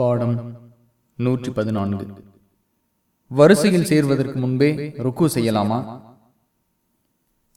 பாடம் நூற்றி பதினான்கு. வரிசையில் சேர்வதற்கு முன்பே ருக்கு செய்யலாமா?